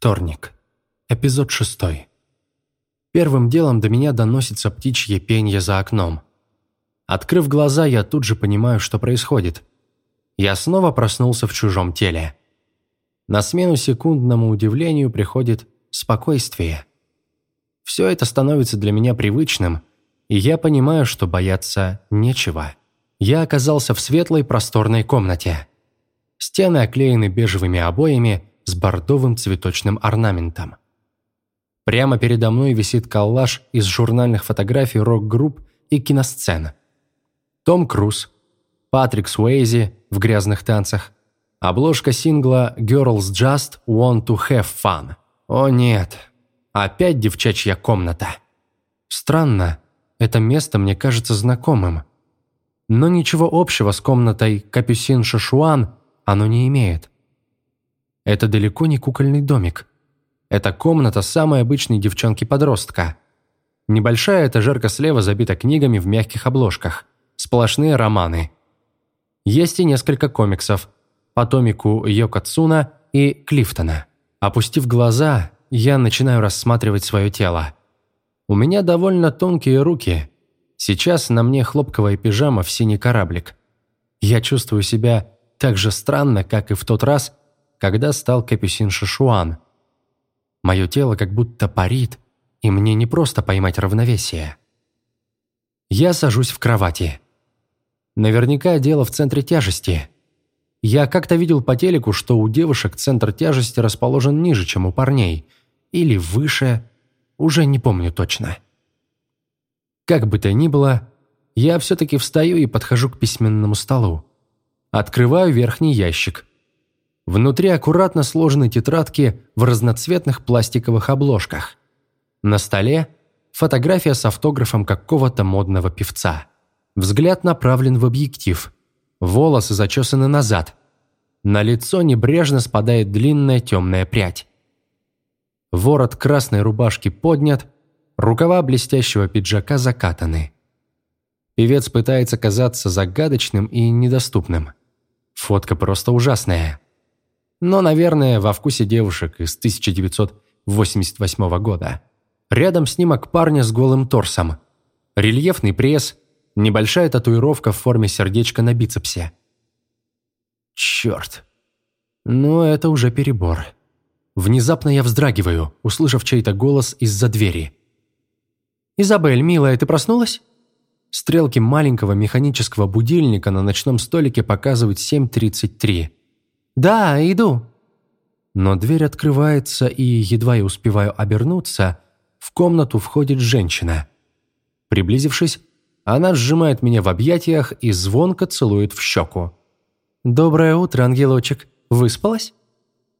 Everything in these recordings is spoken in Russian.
Вторник. Эпизод шестой. Первым делом до меня доносится птичье пенье за окном. Открыв глаза, я тут же понимаю, что происходит. Я снова проснулся в чужом теле. На смену секундному удивлению приходит спокойствие. Все это становится для меня привычным, и я понимаю, что бояться нечего. Я оказался в светлой просторной комнате. Стены оклеены бежевыми обоями – с бордовым цветочным орнаментом. Прямо передо мной висит коллаж из журнальных фотографий рок-групп и киносцен. Том Круз, Патрик Суэйзи в грязных танцах, обложка сингла «Girls Just Want to Have Fun». О нет, опять девчачья комната. Странно, это место мне кажется знакомым. Но ничего общего с комнатой Капюсин Шашуан оно не имеет. Это далеко не кукольный домик. Это комната самой обычной девчонки-подростка. Небольшая этажерка слева забита книгами в мягких обложках. Сплошные романы. Есть и несколько комиксов. По томику Йока Цуна и Клифтона. Опустив глаза, я начинаю рассматривать свое тело. У меня довольно тонкие руки. Сейчас на мне хлопковая пижама в синий кораблик. Я чувствую себя так же странно, как и в тот раз, когда стал Капюсин Шишуан. Мое тело как будто парит, и мне не просто поймать равновесие. Я сажусь в кровати. Наверняка дело в центре тяжести. Я как-то видел по телеку, что у девушек центр тяжести расположен ниже, чем у парней. Или выше, уже не помню точно. Как бы то ни было, я все-таки встаю и подхожу к письменному столу. Открываю верхний ящик – Внутри аккуратно сложены тетрадки в разноцветных пластиковых обложках. На столе фотография с автографом какого-то модного певца. Взгляд направлен в объектив. Волосы зачесаны назад. На лицо небрежно спадает длинная темная прядь. Ворот красной рубашки поднят, рукава блестящего пиджака закатаны. Певец пытается казаться загадочным и недоступным. Фотка просто ужасная но, наверное, во вкусе девушек из 1988 года. Рядом снимок парня с голым торсом. Рельефный пресс, небольшая татуировка в форме сердечка на бицепсе. Черт. Ну, это уже перебор. Внезапно я вздрагиваю, услышав чей-то голос из-за двери. «Изабель, милая, ты проснулась?» Стрелки маленького механического будильника на ночном столике показывают 7.33. «Да, иду». Но дверь открывается, и, едва я успеваю обернуться, в комнату входит женщина. Приблизившись, она сжимает меня в объятиях и звонко целует в щеку. «Доброе утро, ангелочек. Выспалась?»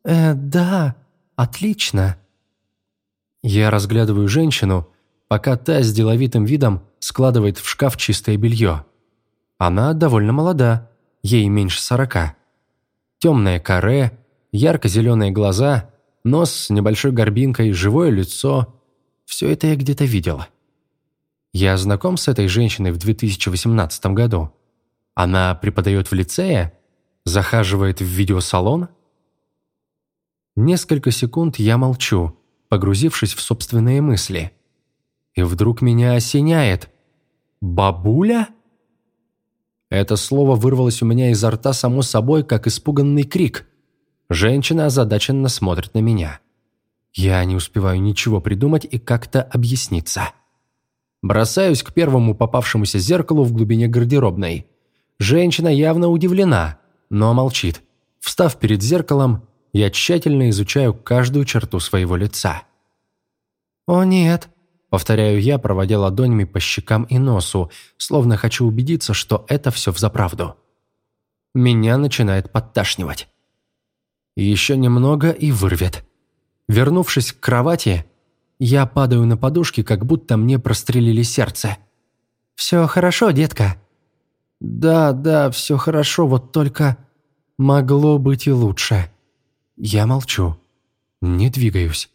«Э, да, отлично». Я разглядываю женщину, пока та с деловитым видом складывает в шкаф чистое белье. Она довольно молода, ей меньше сорока. Темное каре, ярко-зеленые глаза, нос с небольшой горбинкой, живое лицо. Все это я где-то видела. Я знаком с этой женщиной в 2018 году. Она преподает в лицее? Захаживает в видеосалон? Несколько секунд я молчу, погрузившись в собственные мысли. И вдруг меня осеняет. «Бабуля?» Это слово вырвалось у меня изо рта само собой, как испуганный крик. Женщина озадаченно смотрит на меня. Я не успеваю ничего придумать и как-то объясниться. Бросаюсь к первому попавшемуся зеркалу в глубине гардеробной. Женщина явно удивлена, но молчит. Встав перед зеркалом, я тщательно изучаю каждую черту своего лица. «О нет», Повторяю я, проводя ладонями по щекам и носу, словно хочу убедиться, что это все взаправду. Меня начинает подташнивать. Еще немного и вырвет. Вернувшись к кровати, я падаю на подушки, как будто мне прострелили сердце. «Все хорошо, детка?» «Да, да, все хорошо, вот только могло быть и лучше». Я молчу, не двигаюсь.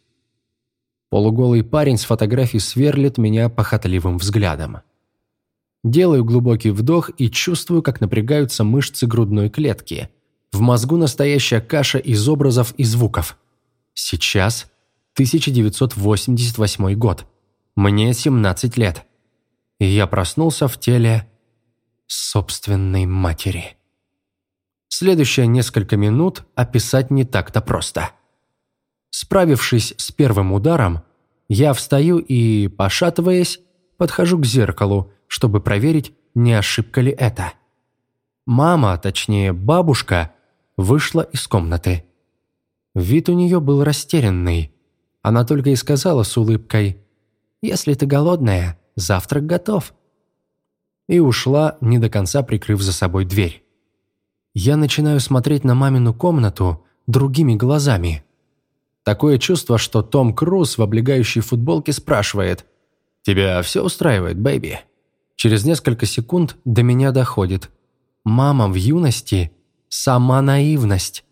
Полуголый парень с фотографией сверлит меня похотливым взглядом. Делаю глубокий вдох и чувствую, как напрягаются мышцы грудной клетки. В мозгу настоящая каша из образов и звуков. Сейчас 1988 год. Мне 17 лет. И я проснулся в теле собственной матери. Следующие несколько минут описать не так-то просто. Справившись с первым ударом, я встаю и, пошатываясь, подхожу к зеркалу, чтобы проверить, не ошибка ли это. Мама, точнее бабушка, вышла из комнаты. Вид у нее был растерянный. Она только и сказала с улыбкой «Если ты голодная, завтрак готов». И ушла, не до конца прикрыв за собой дверь. Я начинаю смотреть на мамину комнату другими глазами. Такое чувство, что Том Круз в облегающей футболке спрашивает «Тебя все устраивает, бэйби?» Через несколько секунд до меня доходит. Мама в юности – сама наивность.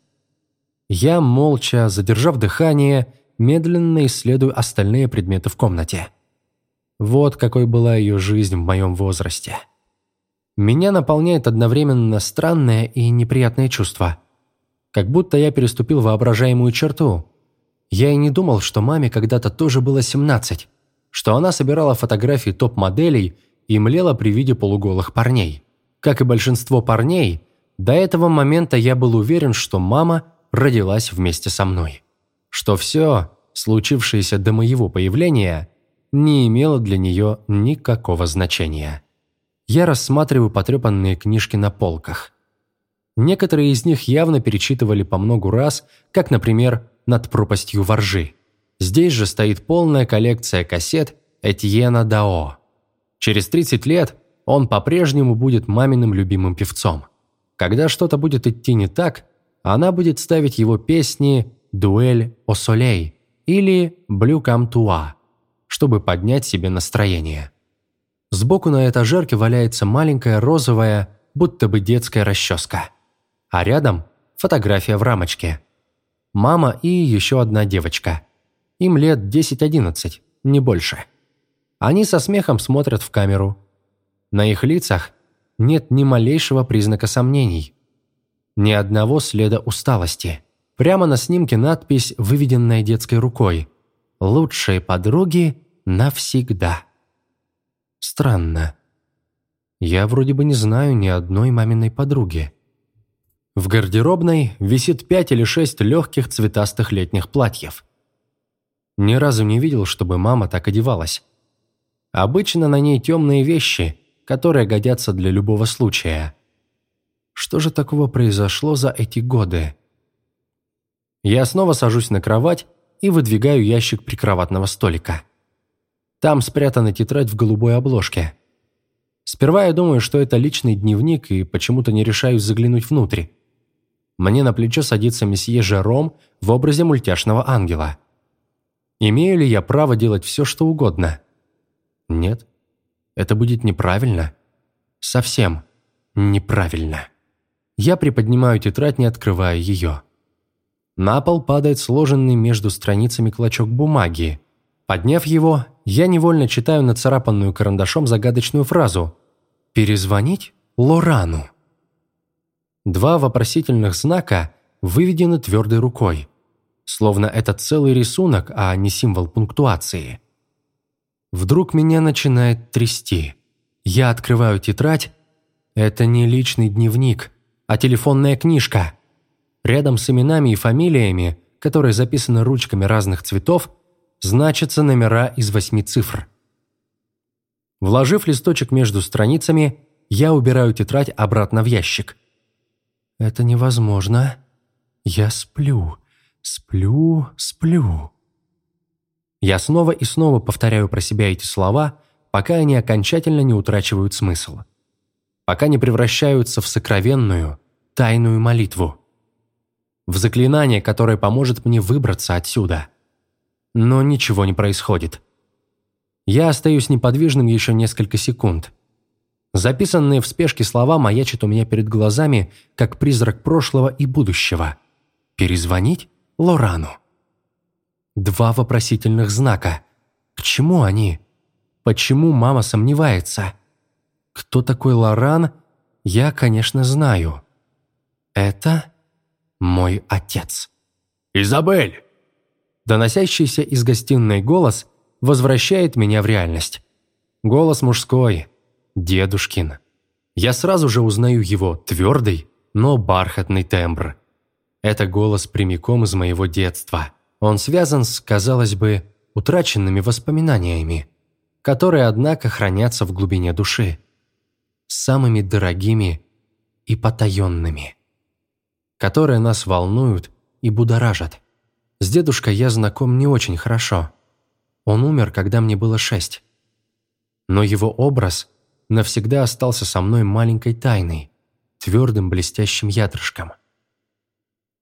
Я, молча, задержав дыхание, медленно исследую остальные предметы в комнате. Вот какой была ее жизнь в моем возрасте. Меня наполняет одновременно странное и неприятное чувство. Как будто я переступил воображаемую черту. Я и не думал, что маме когда-то тоже было 17, что она собирала фотографии топ-моделей и млела при виде полуголых парней. Как и большинство парней, до этого момента я был уверен, что мама родилась вместе со мной. Что все, случившееся до моего появления, не имело для нее никакого значения. Я рассматриваю потрепанные книжки на полках. Некоторые из них явно перечитывали по многу раз, как, например, «Над пропастью воржи». Здесь же стоит полная коллекция кассет Этьена Дао. Через 30 лет он по-прежнему будет маминым любимым певцом. Когда что-то будет идти не так, она будет ставить его песни «Дуэль о Солей» или «Блю Кам Туа», чтобы поднять себе настроение. Сбоку на этажерке валяется маленькая розовая, будто бы детская расческа. А рядом фотография в рамочке. Мама и еще одна девочка. Им лет 10-11, не больше. Они со смехом смотрят в камеру. На их лицах нет ни малейшего признака сомнений. Ни одного следа усталости. Прямо на снимке надпись, выведенная детской рукой. «Лучшие подруги навсегда». Странно. Я вроде бы не знаю ни одной маминой подруги. В гардеробной висит пять или шесть легких цветастых летних платьев. Ни разу не видел, чтобы мама так одевалась. Обычно на ней темные вещи, которые годятся для любого случая. Что же такого произошло за эти годы? Я снова сажусь на кровать и выдвигаю ящик прикроватного столика. Там спрятана тетрадь в голубой обложке. Сперва я думаю, что это личный дневник, и почему-то не решаюсь заглянуть внутрь. Мне на плечо садится месье Жером в образе мультяшного ангела. Имею ли я право делать все, что угодно? Нет. Это будет неправильно. Совсем неправильно. Я приподнимаю тетрадь, не открывая ее. На пол падает сложенный между страницами клочок бумаги. Подняв его, я невольно читаю нацарапанную карандашом загадочную фразу «Перезвонить Лорану». Два вопросительных знака выведены твердой рукой, словно это целый рисунок, а не символ пунктуации. Вдруг меня начинает трясти. Я открываю тетрадь. Это не личный дневник, а телефонная книжка. Рядом с именами и фамилиями, которые записаны ручками разных цветов, значатся номера из восьми цифр. Вложив листочек между страницами, я убираю тетрадь обратно в ящик. «Это невозможно. Я сплю, сплю, сплю». Я снова и снова повторяю про себя эти слова, пока они окончательно не утрачивают смысл. Пока не превращаются в сокровенную, тайную молитву. В заклинание, которое поможет мне выбраться отсюда. Но ничего не происходит. Я остаюсь неподвижным еще несколько секунд. Записанные в спешке слова маячат у меня перед глазами, как призрак прошлого и будущего. Перезвонить Лорану. Два вопросительных знака. К чему они? Почему мама сомневается? Кто такой Лоран, я, конечно, знаю. Это мой отец. «Изабель!» Доносящийся из гостиной голос возвращает меня в реальность. Голос мужской, дедушкин. Я сразу же узнаю его твердый, но бархатный тембр. Это голос прямиком из моего детства. Он связан с, казалось бы, утраченными воспоминаниями, которые, однако, хранятся в глубине души. Самыми дорогими и потаенными. Которые нас волнуют и будоражат. С дедушкой я знаком не очень хорошо. Он умер, когда мне было шесть. Но его образ навсегда остался со мной маленькой тайной, твердым блестящим ядрышком.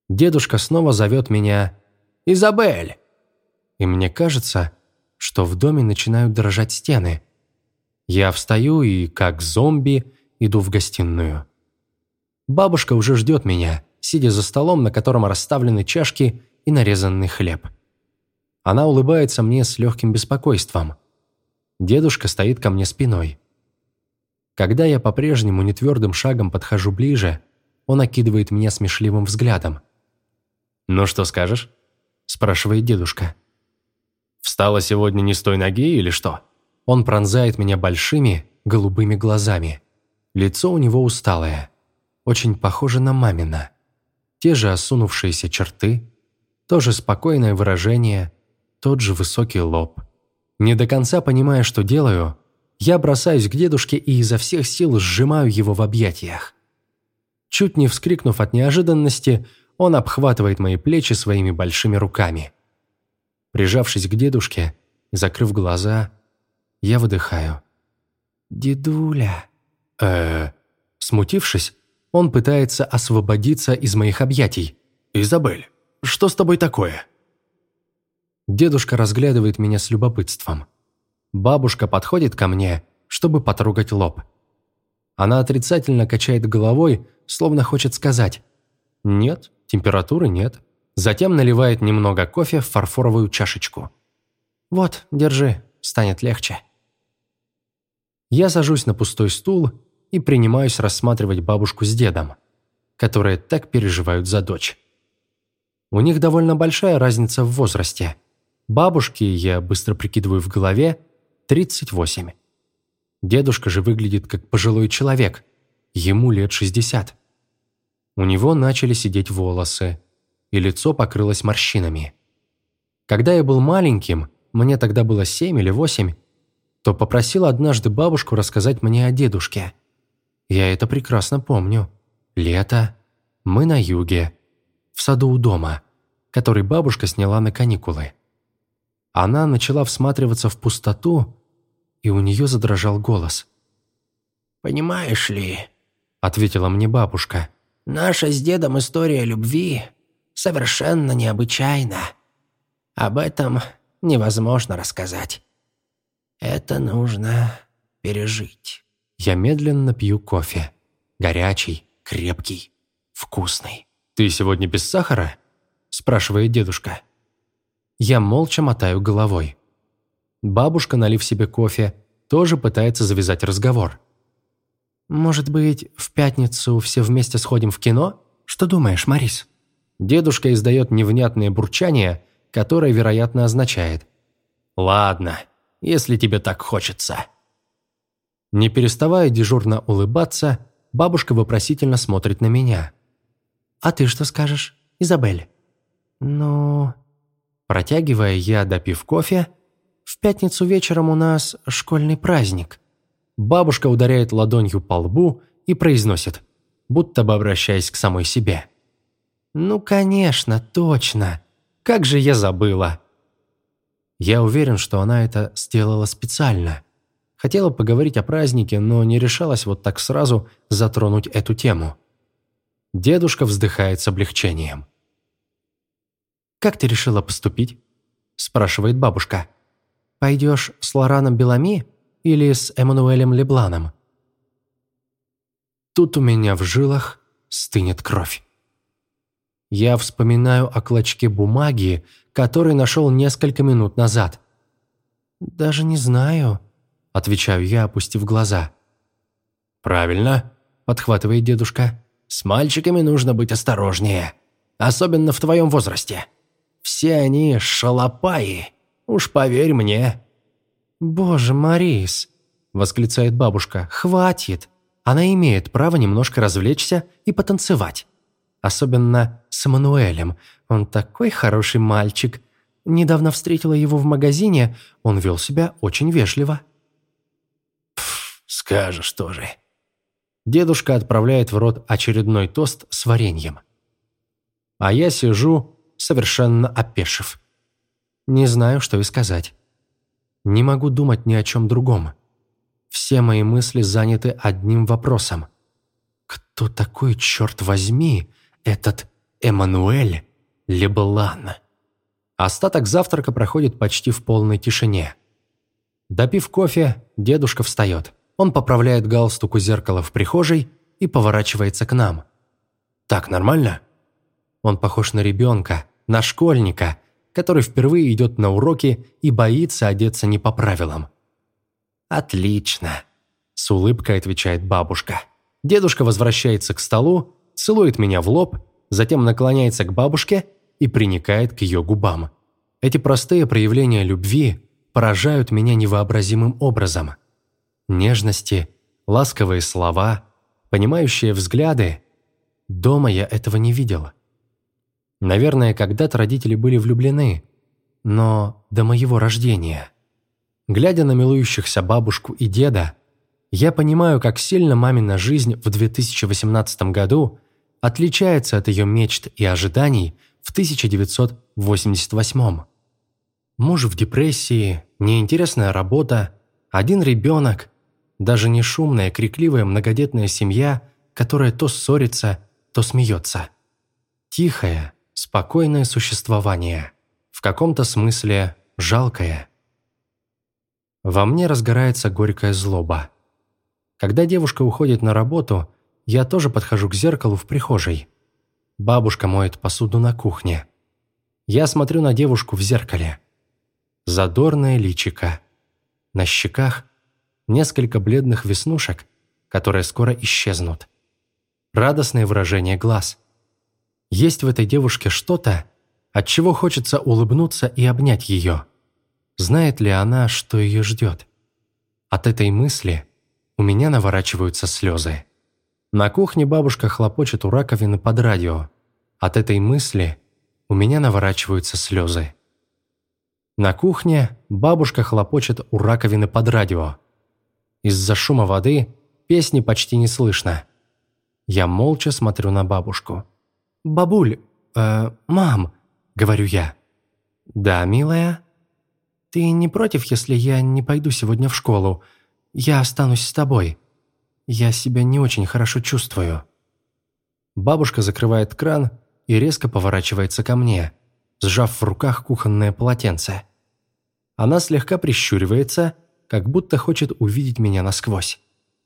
Дедушка снова зовет меня «Изабель!» И мне кажется, что в доме начинают дрожать стены. Я встаю и, как зомби, иду в гостиную. Бабушка уже ждет меня, сидя за столом, на котором расставлены чашки и нарезанный хлеб. Она улыбается мне с легким беспокойством. Дедушка стоит ко мне спиной. Когда я по-прежнему нетвердым шагом подхожу ближе, он окидывает меня смешливым взглядом. «Ну что скажешь?» – спрашивает дедушка. «Встала сегодня не с той ноги или что?» Он пронзает меня большими, голубыми глазами. Лицо у него усталое, очень похоже на мамина. Те же осунувшиеся черты, то же спокойное выражение, тот же высокий лоб. Не до конца понимая, что делаю, я бросаюсь к дедушке и изо всех сил сжимаю его в объятиях. Чуть не вскрикнув от неожиданности, он обхватывает мои плечи своими большими руками. Прижавшись к дедушке, закрыв глаза, я выдыхаю. «Дедуля...» э Смутившись, он пытается освободиться из моих объятий. «Изабель, что с тобой такое?» Дедушка разглядывает меня с любопытством. Бабушка подходит ко мне, чтобы потрогать лоб. Она отрицательно качает головой, словно хочет сказать «Нет, температуры нет». Затем наливает немного кофе в фарфоровую чашечку. «Вот, держи, станет легче». Я сажусь на пустой стул и принимаюсь рассматривать бабушку с дедом, которые так переживают за дочь. У них довольно большая разница в возрасте. Бабушке, я быстро прикидываю в голове, 38. Дедушка же выглядит как пожилой человек, ему лет 60. У него начали сидеть волосы, и лицо покрылось морщинами. Когда я был маленьким, мне тогда было 7 или 8, то попросил однажды бабушку рассказать мне о дедушке. Я это прекрасно помню. Лето, мы на юге, в саду у дома, который бабушка сняла на каникулы. Она начала всматриваться в пустоту, и у нее задрожал голос. «Понимаешь ли», — ответила мне бабушка, «наша с дедом история любви совершенно необычайна. Об этом невозможно рассказать. Это нужно пережить». Я медленно пью кофе. Горячий, крепкий, вкусный. «Ты сегодня без сахара?» – спрашивает дедушка. Я молча мотаю головой. Бабушка, налив себе кофе, тоже пытается завязать разговор. «Может быть, в пятницу все вместе сходим в кино? Что думаешь, Марис?» Дедушка издает невнятное бурчание, которое, вероятно, означает «Ладно, если тебе так хочется». Не переставая дежурно улыбаться, бабушка вопросительно смотрит на меня. «А ты что скажешь, Изабель?» «Ну...» Протягивая я, допив кофе, «В пятницу вечером у нас школьный праздник». Бабушка ударяет ладонью по лбу и произносит, будто бы обращаясь к самой себе. «Ну, конечно, точно. Как же я забыла!» Я уверен, что она это сделала специально. Хотела поговорить о празднике, но не решалась вот так сразу затронуть эту тему. Дедушка вздыхает с облегчением. «Как ты решила поступить?» – спрашивает бабушка. «Пойдешь с Лораном Белами или с Эммануэлем Лебланом?» Тут у меня в жилах стынет кровь. Я вспоминаю о клочке бумаги, который нашел несколько минут назад. «Даже не знаю», – отвечаю я, опустив глаза. «Правильно», – подхватывает дедушка. «С мальчиками нужно быть осторожнее, особенно в твоем возрасте. Все они шалопаи, уж поверь мне». «Боже, Марис!» – восклицает бабушка. «Хватит! Она имеет право немножко развлечься и потанцевать. Особенно с Мануэлем. Он такой хороший мальчик. Недавно встретила его в магазине, он вел себя очень вежливо». «Пф, скажешь тоже». Дедушка отправляет в рот очередной тост с вареньем. А я сижу, совершенно опешив. Не знаю, что и сказать. Не могу думать ни о чем другом. Все мои мысли заняты одним вопросом. Кто такой, черт возьми, этот Эммануэль Леблан? Остаток завтрака проходит почти в полной тишине. Допив кофе, дедушка встает. Он поправляет галстук у зеркала в прихожей и поворачивается к нам. «Так нормально?» Он похож на ребенка, на школьника, который впервые идет на уроки и боится одеться не по правилам. «Отлично», – с улыбкой отвечает бабушка. Дедушка возвращается к столу, целует меня в лоб, затем наклоняется к бабушке и приникает к ее губам. Эти простые проявления любви поражают меня невообразимым образом. Нежности, ласковые слова, понимающие взгляды. Дома я этого не видела. Наверное, когда-то родители были влюблены, но до моего рождения. Глядя на милующихся бабушку и деда, я понимаю, как сильно мамина жизнь в 2018 году отличается от ее мечт и ожиданий в 1988. Муж в депрессии, неинтересная работа, один ребенок, даже не шумная, крикливая многодетная семья, которая то ссорится, то смеется. Тихая, спокойное существование, в каком-то смысле жалкое. Во мне разгорается горькая злоба. Когда девушка уходит на работу, я тоже подхожу к зеркалу в прихожей. Бабушка моет посуду на кухне. Я смотрю на девушку в зеркале. Задорное личико. На щеках несколько бледных веснушек, которые скоро исчезнут. Радостное выражение глаз. Есть в этой девушке что-то, от чего хочется улыбнуться и обнять ее. Знает ли она, что ее ждет? От этой мысли у меня наворачиваются слезы. На кухне бабушка хлопочет у раковины под радио. От этой мысли у меня наворачиваются слезы. На кухне бабушка хлопочет у раковины под радио. Из-за шума воды песни почти не слышно. Я молча смотрю на бабушку. «Бабуль, э, мам», — говорю я. «Да, милая?» «Ты не против, если я не пойду сегодня в школу? Я останусь с тобой. Я себя не очень хорошо чувствую». Бабушка закрывает кран и резко поворачивается ко мне, сжав в руках кухонное полотенце. Она слегка прищуривается, как будто хочет увидеть меня насквозь.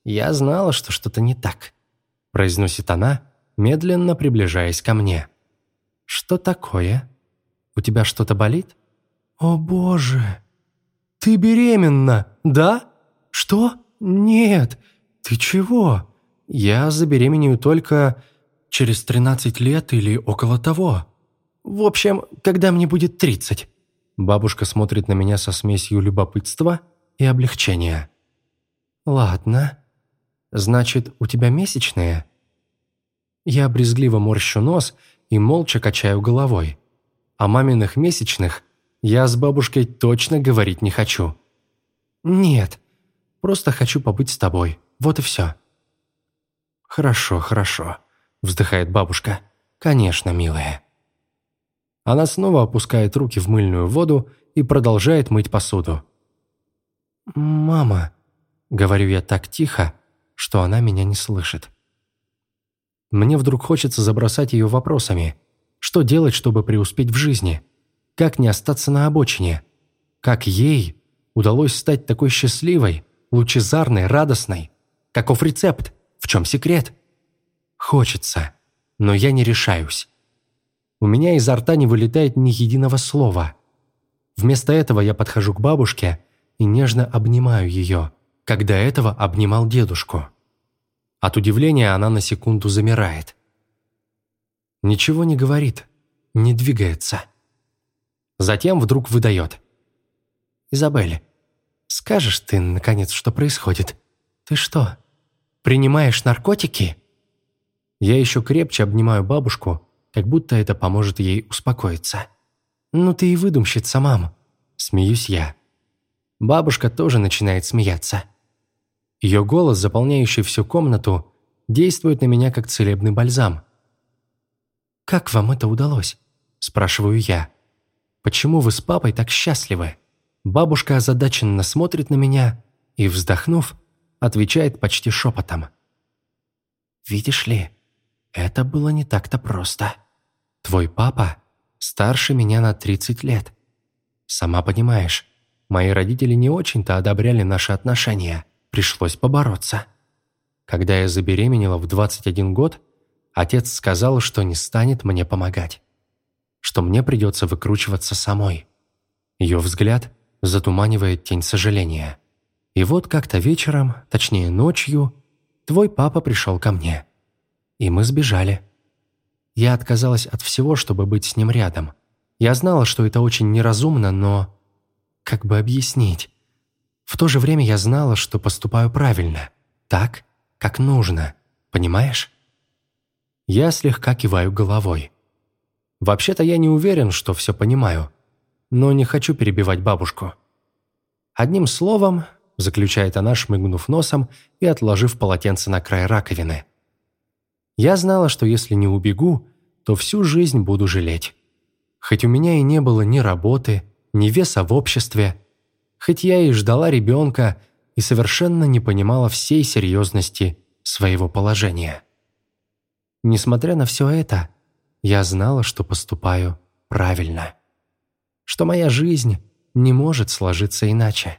«Я знала, что что-то не так», – произносит она, – медленно приближаясь ко мне. «Что такое? У тебя что-то болит?» «О боже! Ты беременна, да? Что? Нет! Ты чего? Я забеременею только через 13 лет или около того. В общем, когда мне будет 30». Бабушка смотрит на меня со смесью любопытства и облегчения. «Ладно. Значит, у тебя месячные?» Я брезгливо морщу нос и молча качаю головой. О маминых месячных я с бабушкой точно говорить не хочу. Нет, просто хочу побыть с тобой, вот и все. Хорошо, хорошо, вздыхает бабушка. Конечно, милая. Она снова опускает руки в мыльную воду и продолжает мыть посуду. «Мама», — говорю я так тихо, что она меня не слышит. Мне вдруг хочется забросать ее вопросами. Что делать, чтобы преуспеть в жизни? Как не остаться на обочине? Как ей удалось стать такой счастливой, лучезарной, радостной? Каков рецепт? В чем секрет? Хочется, но я не решаюсь. У меня изо рта не вылетает ни единого слова. Вместо этого я подхожу к бабушке и нежно обнимаю ее, когда этого обнимал дедушку. От удивления она на секунду замирает. Ничего не говорит, не двигается. Затем вдруг выдает. «Изабель, скажешь ты, наконец, что происходит? Ты что, принимаешь наркотики?» Я еще крепче обнимаю бабушку, как будто это поможет ей успокоиться. «Ну ты и выдумщица, мам!» Смеюсь я. Бабушка тоже начинает смеяться. Ее голос, заполняющий всю комнату, действует на меня как целебный бальзам. «Как вам это удалось?» – спрашиваю я. «Почему вы с папой так счастливы?» Бабушка озадаченно смотрит на меня и, вздохнув, отвечает почти шепотом. «Видишь ли, это было не так-то просто. Твой папа старше меня на 30 лет. Сама понимаешь, мои родители не очень-то одобряли наши отношения. Пришлось побороться. Когда я забеременела в 21 год, отец сказал, что не станет мне помогать. Что мне придется выкручиваться самой. Ее взгляд затуманивает тень сожаления. И вот как-то вечером, точнее ночью, твой папа пришел ко мне. И мы сбежали. Я отказалась от всего, чтобы быть с ним рядом. Я знала, что это очень неразумно, но... Как бы объяснить? В то же время я знала, что поступаю правильно. Так, как нужно. Понимаешь? Я слегка киваю головой. Вообще-то я не уверен, что все понимаю. Но не хочу перебивать бабушку. Одним словом, заключает она, шмыгнув носом и отложив полотенце на край раковины. Я знала, что если не убегу, то всю жизнь буду жалеть. Хоть у меня и не было ни работы, ни веса в обществе, хоть я и ждала ребенка и совершенно не понимала всей серьезности своего положения. Несмотря на все это, я знала, что поступаю правильно. Что моя жизнь не может сложиться иначе.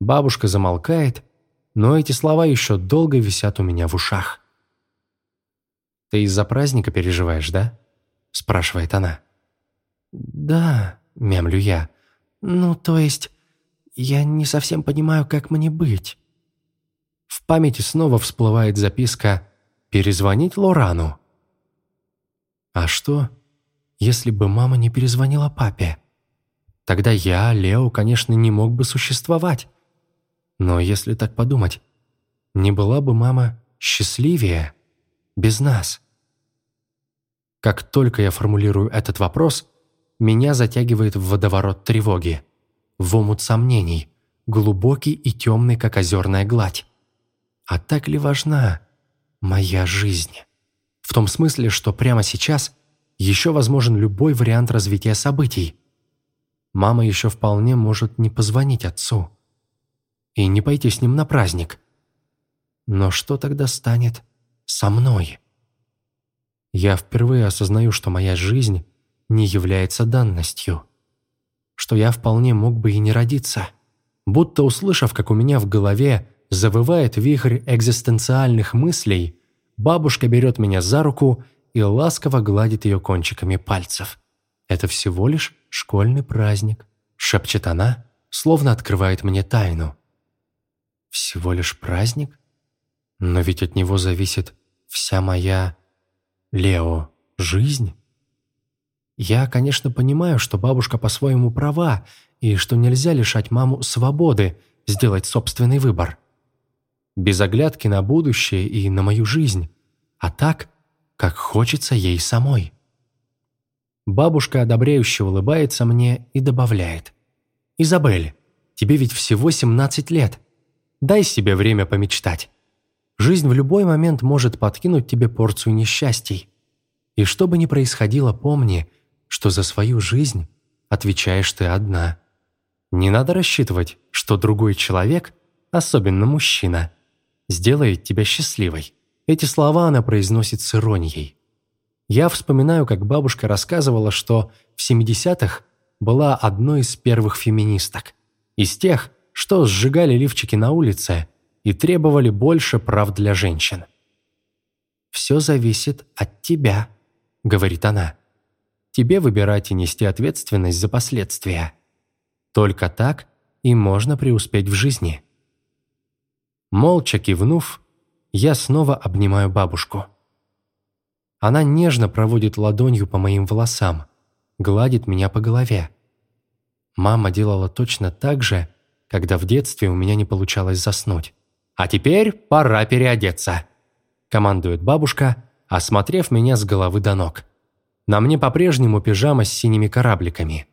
Бабушка замолкает, но эти слова еще долго висят у меня в ушах. «Ты из-за праздника переживаешь, да?» – спрашивает она. «Да», – мямлю я. «Ну, то есть, я не совсем понимаю, как мне быть». В памяти снова всплывает записка «Перезвонить Лорану». А что, если бы мама не перезвонила папе? Тогда я, Лео, конечно, не мог бы существовать. Но если так подумать, не была бы мама счастливее без нас? Как только я формулирую этот вопрос, меня затягивает в водоворот тревоги, в омут сомнений, глубокий и темный, как озерная гладь. А так ли важна моя жизнь? В том смысле, что прямо сейчас еще возможен любой вариант развития событий. Мама еще вполне может не позвонить отцу и не пойти с ним на праздник. Но что тогда станет со мной? Я впервые осознаю, что моя жизнь не является данностью. Что я вполне мог бы и не родиться. Будто услышав, как у меня в голове завывает вихрь экзистенциальных мыслей, бабушка берет меня за руку и ласково гладит ее кончиками пальцев. «Это всего лишь школьный праздник», — шепчет она, словно открывает мне тайну. «Всего лишь праздник? Но ведь от него зависит вся моя Лео, жизнь? Я, конечно, понимаю, что бабушка по-своему права, и что нельзя лишать маму свободы сделать собственный выбор. Без оглядки на будущее и на мою жизнь, а так, как хочется ей самой. Бабушка одобряюще улыбается мне и добавляет. «Изабель, тебе ведь всего 17 лет. Дай себе время помечтать. Жизнь в любой момент может подкинуть тебе порцию несчастий. И что бы ни происходило, помни, что за свою жизнь отвечаешь ты одна. Не надо рассчитывать, что другой человек, особенно мужчина, сделает тебя счастливой. Эти слова она произносит с иронией. Я вспоминаю, как бабушка рассказывала, что в 70-х была одной из первых феминисток. Из тех, что сжигали лифчики на улице и требовали больше прав для женщин. «Все зависит от тебя», — говорит она. «Тебе выбирать и нести ответственность за последствия. Только так и можно преуспеть в жизни». Молча кивнув, я снова обнимаю бабушку. Она нежно проводит ладонью по моим волосам, гладит меня по голове. Мама делала точно так же, когда в детстве у меня не получалось заснуть. «А теперь пора переодеться», – командует бабушка, осмотрев меня с головы до ног. На мне по-прежнему пижама с синими корабликами.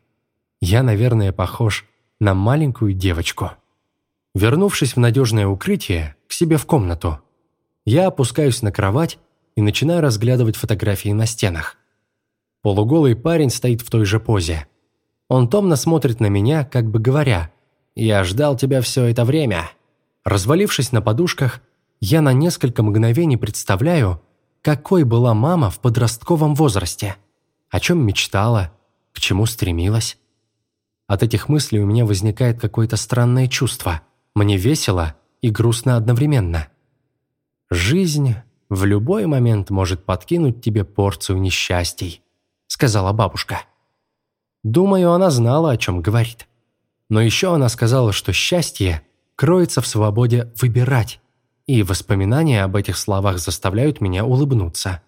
Я, наверное, похож на маленькую девочку. Вернувшись в надежное укрытие, к себе в комнату, я опускаюсь на кровать и начинаю разглядывать фотографии на стенах. Полуголый парень стоит в той же позе. Он томно смотрит на меня, как бы говоря, «Я ждал тебя все это время». Развалившись на подушках, я на несколько мгновений представляю, какой была мама в подростковом возрасте, о чем мечтала, к чему стремилась. От этих мыслей у меня возникает какое-то странное чувство. Мне весело и грустно одновременно. Жизнь в любой момент может подкинуть тебе порцию несчастий, сказала бабушка. Думаю, она знала, о чем говорит. Но еще она сказала, что счастье кроется в свободе выбирать, и воспоминания об этих словах заставляют меня улыбнуться.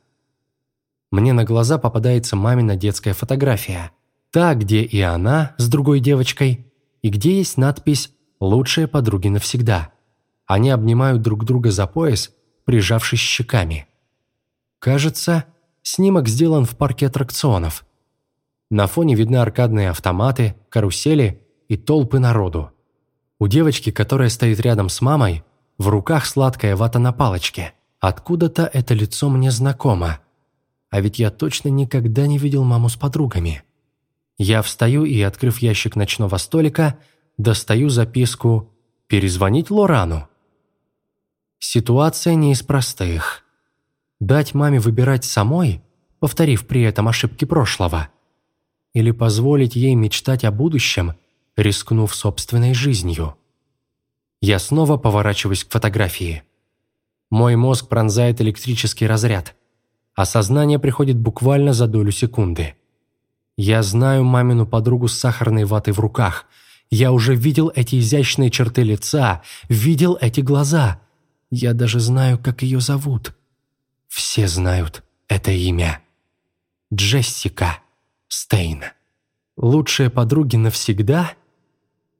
Мне на глаза попадается мамина детская фотография – Та, где и она с другой девочкой, и где есть надпись «Лучшие подруги навсегда». Они обнимают друг друга за пояс, прижавшись щеками. Кажется, снимок сделан в парке аттракционов. На фоне видны аркадные автоматы, карусели и толпы народу. У девочки, которая стоит рядом с мамой, в руках сладкая вата на палочке. Откуда-то это лицо мне знакомо. А ведь я точно никогда не видел маму с подругами. Я встаю и, открыв ящик ночного столика, достаю записку «Перезвонить Лорану». Ситуация не из простых. Дать маме выбирать самой, повторив при этом ошибки прошлого, или позволить ей мечтать о будущем, рискнув собственной жизнью. Я снова поворачиваюсь к фотографии. Мой мозг пронзает электрический разряд. Осознание приходит буквально за долю секунды – я знаю мамину подругу с сахарной ватой в руках. Я уже видел эти изящные черты лица, видел эти глаза. Я даже знаю, как ее зовут. Все знают это имя. Джессика Стейн. Лучшие подруги навсегда?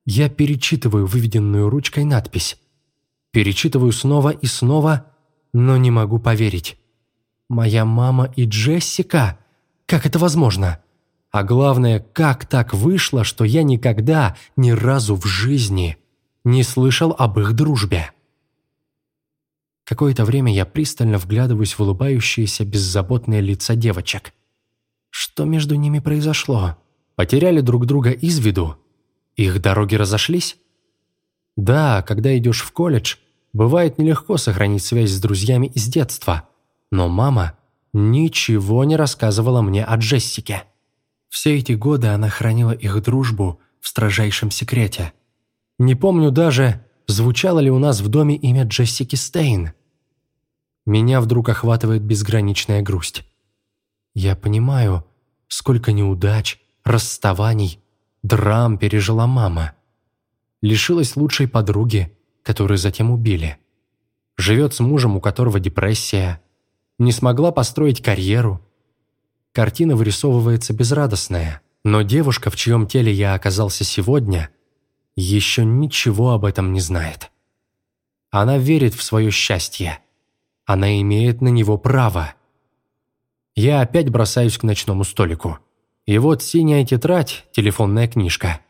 Я перечитываю выведенную ручкой надпись. Перечитываю снова и снова, но не могу поверить. Моя мама и Джессика? Как это возможно? А главное, как так вышло, что я никогда, ни разу в жизни не слышал об их дружбе. Какое-то время я пристально вглядываюсь в улыбающиеся беззаботные лица девочек. Что между ними произошло? Потеряли друг друга из виду? Их дороги разошлись? Да, когда идешь в колледж, бывает нелегко сохранить связь с друзьями из детства. Но мама ничего не рассказывала мне о Джессике. Все эти годы она хранила их дружбу в строжайшем секрете. Не помню даже, звучало ли у нас в доме имя Джессики Стейн. Меня вдруг охватывает безграничная грусть. Я понимаю, сколько неудач, расставаний, драм пережила мама. Лишилась лучшей подруги, которую затем убили. Живет с мужем, у которого депрессия. Не смогла построить карьеру – картина вырисовывается безрадостная. Но девушка, в чьем теле я оказался сегодня, еще ничего об этом не знает. Она верит в свое счастье. Она имеет на него право. Я опять бросаюсь к ночному столику. И вот синяя тетрадь, телефонная книжка,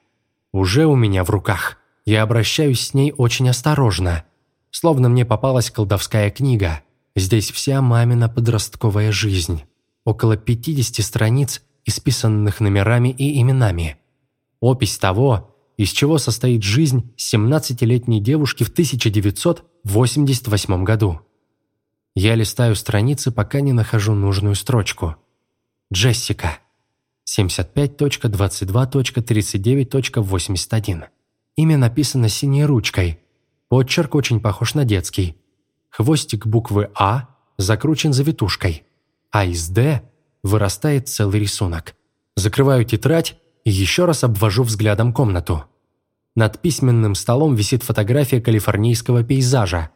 уже у меня в руках. Я обращаюсь с ней очень осторожно, словно мне попалась колдовская книга. Здесь вся мамина подростковая жизнь около 50 страниц, исписанных номерами и именами. Опись того, из чего состоит жизнь 17-летней девушки в 1988 году. Я листаю страницы, пока не нахожу нужную строчку. Джессика. 75.22.39.81. Имя написано синей ручкой. Подчерк очень похож на детский. Хвостик буквы «А» закручен завитушкой а из «Д» вырастает целый рисунок. Закрываю тетрадь и еще раз обвожу взглядом комнату. Над письменным столом висит фотография калифорнийского пейзажа.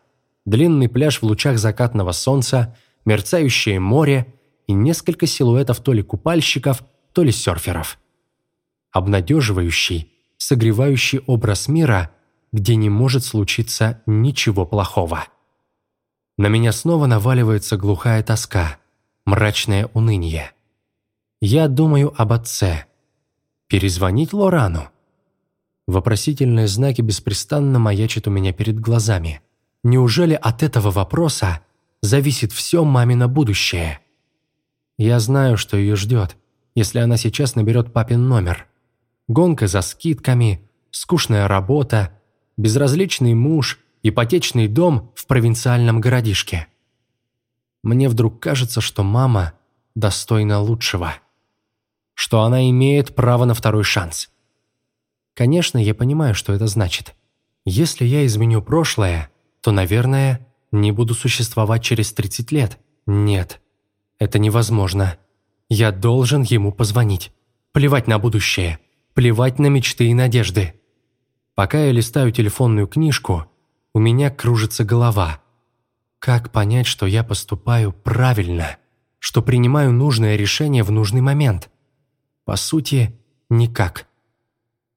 Длинный пляж в лучах закатного солнца, мерцающее море и несколько силуэтов то ли купальщиков, то ли серферов. Обнадеживающий, согревающий образ мира, где не может случиться ничего плохого. На меня снова наваливается глухая тоска, мрачное уныние. Я думаю об отце. Перезвонить Лорану? Вопросительные знаки беспрестанно маячат у меня перед глазами. Неужели от этого вопроса зависит все мамино будущее? Я знаю, что ее ждет, если она сейчас наберет папин номер. Гонка за скидками, скучная работа, безразличный муж, ипотечный дом в провинциальном городишке. Мне вдруг кажется, что мама достойна лучшего. Что она имеет право на второй шанс. Конечно, я понимаю, что это значит. Если я изменю прошлое, то, наверное, не буду существовать через 30 лет. Нет, это невозможно. Я должен ему позвонить. Плевать на будущее. Плевать на мечты и надежды. Пока я листаю телефонную книжку, у меня кружится голова. Как понять, что я поступаю правильно? Что принимаю нужное решение в нужный момент? По сути, никак.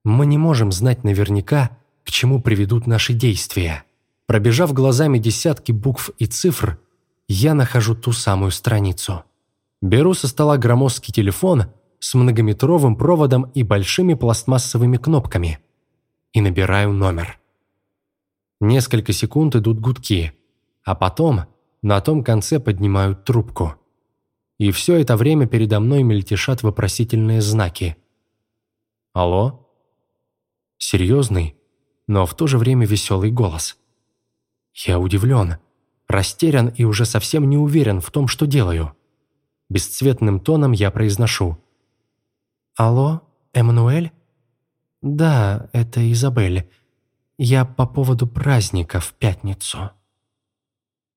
Мы не можем знать наверняка, к чему приведут наши действия. Пробежав глазами десятки букв и цифр, я нахожу ту самую страницу. Беру со стола громоздкий телефон с многометровым проводом и большими пластмассовыми кнопками и набираю номер. Несколько секунд идут гудки, а потом на том конце поднимают трубку. И все это время передо мной мельтешат вопросительные знаки. «Алло?» серьезный, но в то же время веселый голос. Я удивлен, растерян и уже совсем не уверен в том, что делаю. Бесцветным тоном я произношу. «Алло, Эммануэль?» «Да, это Изабель. Я по поводу праздника в пятницу».